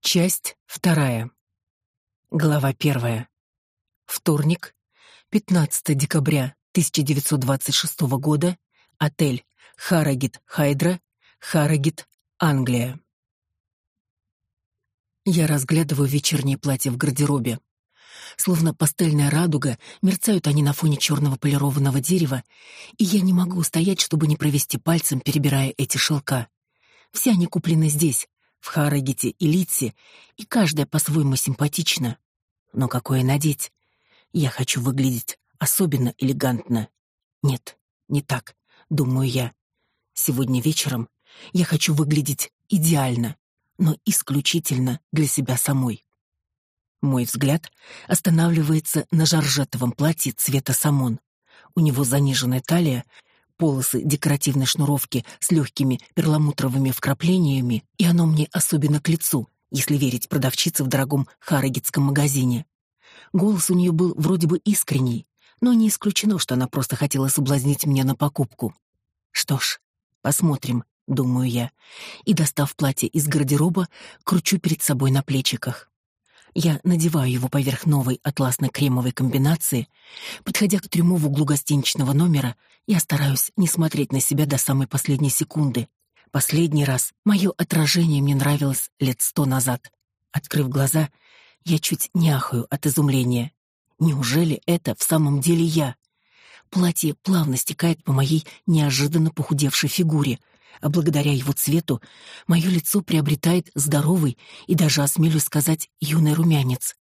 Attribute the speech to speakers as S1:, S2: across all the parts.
S1: Часть вторая. Глава первая. Вторник, 15 декабря 1926 года. Отель Харагит Хайдра, Харагит, Англия. Я разглядываю вечернее платье в гардеробе. Словно пастельная радуга, мерцают они на фоне черного полированного дерева, и я не могу стоять, чтобы не провести пальцем, перебирая эти шелка. Все они куплены здесь, в Харагите и Литсе, и каждая по-своему симпатична. Но какое надеть? Я хочу выглядеть особенно элегантно. Нет, не так, думаю я. Сегодня вечером я хочу выглядеть идеально, но исключительно для себя самой. Мой взгляд останавливается на жаржетовом платье цвета самон. У него заниженная талия, полосы декоративной шнуровки с легкими перламутровыми вкраплениями, и оно мне особенно к лицу, если верить продавщице в дорогом харагитском магазине. Голос у нее был вроде бы искренний, но не исключено, что она просто хотела соблазнить меня на покупку. Что ж, посмотрим, думаю я, и, достав платье из гардероба, кручу перед собой на плечиках. Я надеваю его поверх новой атласно-кремовой комбинации. Подходя к трюму в углу гостиничного номера, я стараюсь не смотреть на себя до самой последней секунды. Последний раз мое отражение мне нравилось лет сто назад. Открыв глаза, я чуть не ахаю от изумления. Неужели это в самом деле я? Платье плавно стекает по моей неожиданно похудевшей фигуре, а благодаря его цвету мое лицо приобретает здоровый и даже, осмелюсь сказать, юный румянец.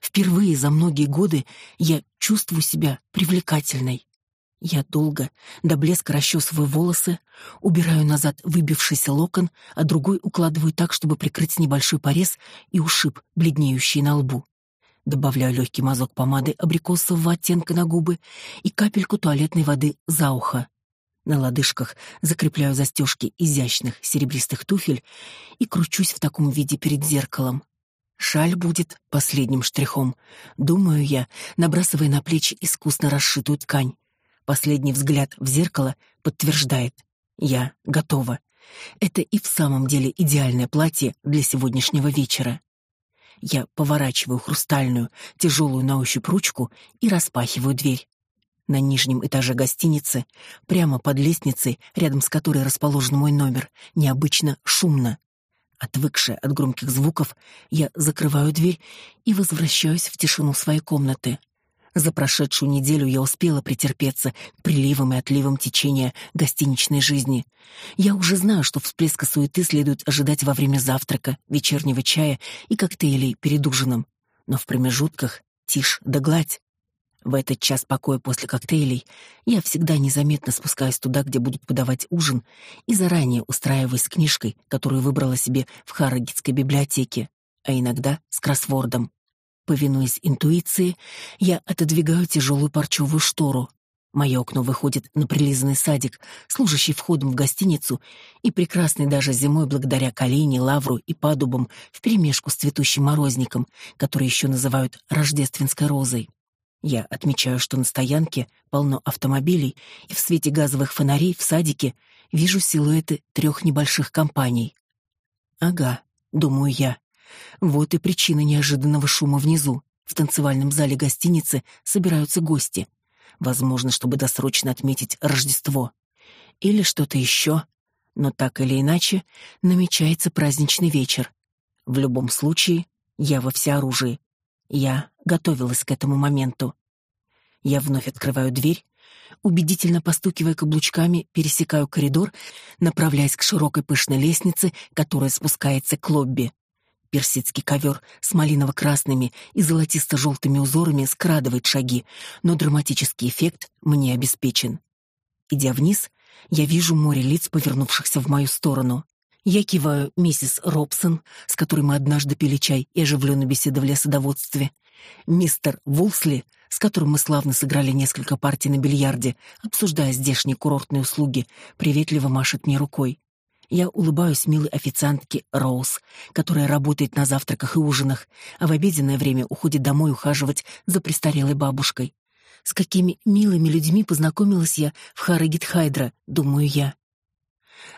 S1: Впервые за многие годы я чувствую себя привлекательной. Я долго, до блеска расчесываю волосы, убираю назад выбившийся локон, а другой укладываю так, чтобы прикрыть небольшой порез и ушиб, бледнеющий на лбу. Добавляю легкий мазок помады абрикосового оттенка на губы и капельку туалетной воды за ухо. На лодыжках закрепляю застежки изящных серебристых туфель и кручусь в таком виде перед зеркалом. Шаль будет последним штрихом, думаю я, набрасывая на плечи искусно расшитую ткань. Последний взгляд в зеркало подтверждает: я готова. Это и в самом деле идеальное платье для сегодняшнего вечера. Я поворачиваю хрустальную, тяжелую на ощупь ручку и распахиваю дверь. На нижнем этаже гостиницы, прямо под лестницей, рядом с которой расположен мой номер, необычно шумно. Отвыкшая от громких звуков, я закрываю дверь и возвращаюсь в тишину своей комнаты. За прошедшую неделю я успела претерпеться к приливам и отливам течения гостиничной жизни. Я уже знаю, что всплеска суеты следует ожидать во время завтрака, вечернего чая и коктейлей перед ужином. Но в промежутках тишь да гладь. В этот час покоя после коктейлей я всегда незаметно спускаюсь туда, где будут подавать ужин, и заранее устраиваюсь с книжкой, которую выбрала себе в Харрогитской библиотеке, а иногда с кроссвордом. Повинуясь интуиции, я отодвигаю тяжелую парчевую штору. Мое окно выходит на прилизанный садик, служащий входом в гостиницу и прекрасный даже зимой благодаря калине, лавру и падубам вперемешку с цветущим морозником, который еще называют рождественской розой. Я отмечаю, что на стоянке полно автомобилей, и в свете газовых фонарей в садике вижу силуэты трех небольших компаний. Ага, думаю я. Вот и причина неожиданного шума внизу. В танцевальном зале гостиницы собираются гости. Возможно, чтобы досрочно отметить Рождество. Или что-то еще. Но так или иначе, намечается праздничный вечер. В любом случае, я во всеоружии. Я готовилась к этому моменту. Я вновь открываю дверь, убедительно постукивая каблучками, пересекаю коридор, направляясь к широкой пышной лестнице, которая спускается к лобби. Персидский ковер с малиново-красными и золотисто-желтыми узорами скрадывает шаги, но драматический эффект мне обеспечен. Идя вниз, я вижу море лиц, повернувшихся в мою сторону. Я киваю миссис Робсон, с которой мы однажды пили чай и оживленно беседовали о садоводстве. Мистер Вулсли, с которым мы славно сыграли несколько партий на бильярде, обсуждая здешние курортные услуги, приветливо машет мне рукой. Я улыбаюсь милой официантке Роуз, которая работает на завтраках и ужинах, а в обеденное время уходит домой ухаживать за престарелой бабушкой. С какими милыми людьми познакомилась я в Харагитхайдра, думаю я.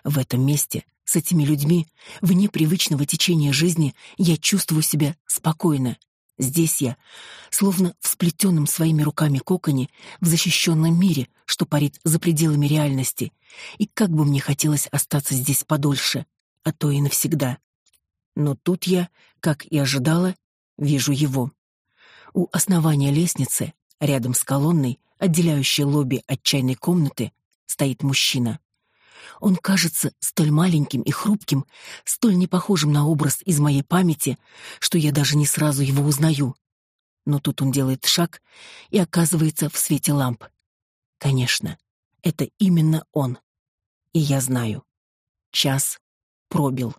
S1: В этом месте, с этими людьми, вне привычного течения жизни, я чувствую себя спокойно. Здесь я, словно в сплетенном своими руками коконе, в защищенном мире, что парит за пределами реальности. И как бы мне хотелось остаться здесь подольше, а то и навсегда. Но тут я, как и ожидала, вижу его. У основания лестницы, рядом с колонной, отделяющей лобби от чайной комнаты, стоит мужчина. Он кажется столь маленьким и хрупким, столь не похожим на образ из моей памяти, что я даже не сразу его узнаю. Но тут он делает шаг и оказывается в свете ламп. Конечно, это именно он. И я знаю. Час пробил.